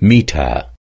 meter.